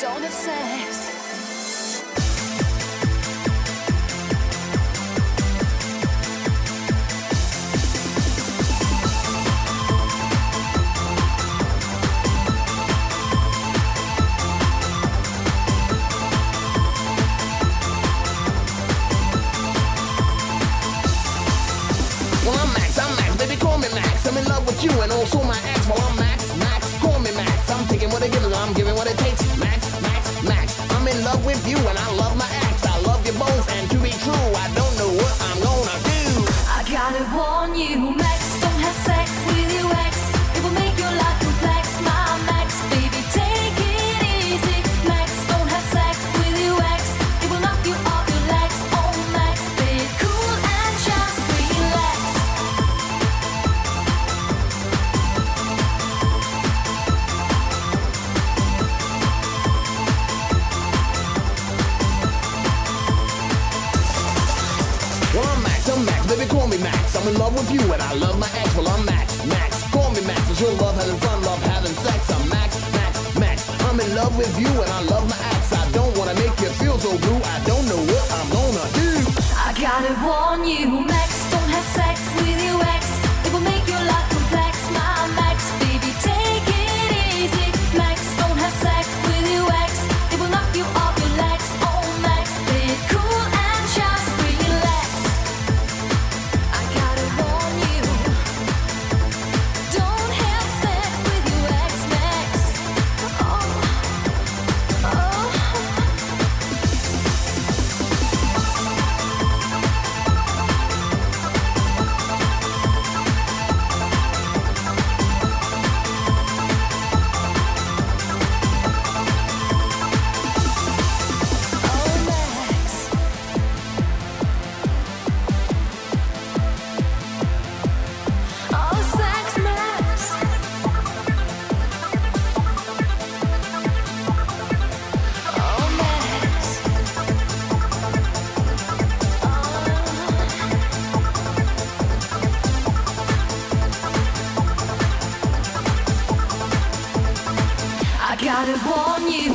Don't have sex. You and also my Baby, call me Max. I'm in love with you and I love my ex. Well, I'm Max, Max. Call me Max. It's your love having fun, love having sex. I'm Max, Max, Max. I'm in love with you and I love my ex. I don't wanna make you feel so blue. I don't know what I'm gonna do. I gotta warn you, gotta warn you,